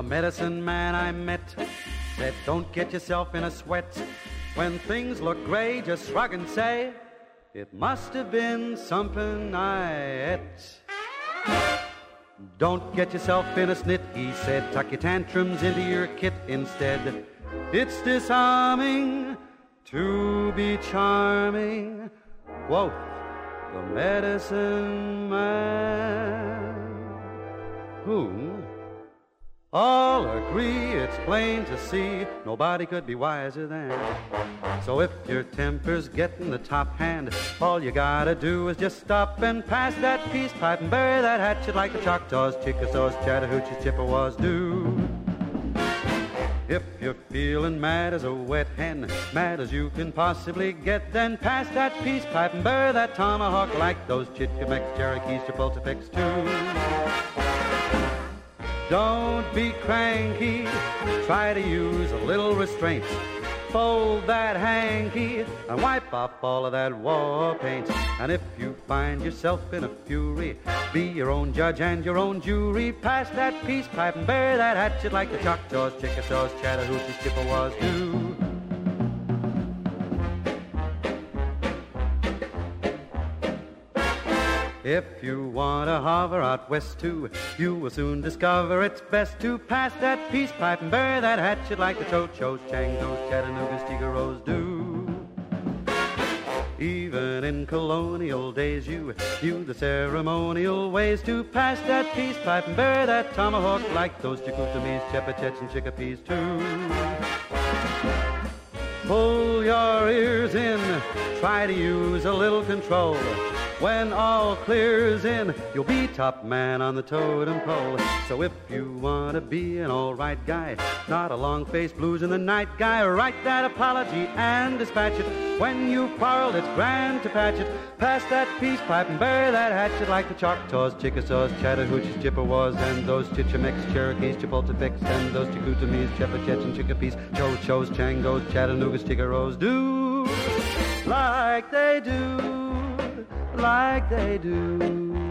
A medicine man I met said, Don't get yourself in a sweat. When things look gray, just shrug and say, It must have been something I ate. Don't get yourself in a snit, he said. Tuck your tantrums into your kit instead. It's disarming to be charming, quoth the medicine man. Whom all agree it's plain to see nobody could be wiser than. So if your temper's getting the top hand, all you gotta do is just stop and pass that peace pipe and bury that hatchet like the Choctaws, Chickasaws, Chattahoochees, Chippewas do. If you're feeling mad as a wet hen, mad as you can possibly get, then pass that peace pipe and bury that tomahawk like those Chichimecs, Cherokees, Chapultepec too. Don't be cranky, try to use a little restraint. Fold that hanky and wipe off all of that war paint. And if you find yourself in a fury, be your own judge and your own jury. Pass that peace pipe and bury that hatchet like the Choctaws, Chickasaws, Chattahoochees, Chippewas do. If you want to hover out west too, you will soon discover it's best to pass that peace pipe and bury that hatchet like the Chochos, Changos, Chattanoogas, Tigaros do. Even in colonial days, you knew the ceremonial ways to pass that peace pipe and bury that tomahawk like those Chicoutimis, Chepachets, and Chicopees too. Pull your ears in, try to use a little control. When all clears in, you'll be top man on the totem pole. So if you want to be an all right guy, not a long faced blues in the night guy, write that apology and dispatch it. When you quarreled, it's grand to patch it. Pass that peace pipe and bury that hatchet like the Choctaws, Chickasaws, Chattahoochees, Chippewas, and those Chichimecs, Cherokees, Chapultepec, and those Chicoutimis, Chepachets, and Chicopees, Chochos, Changos, Chattanoogas, Tigaros do like they do like they do.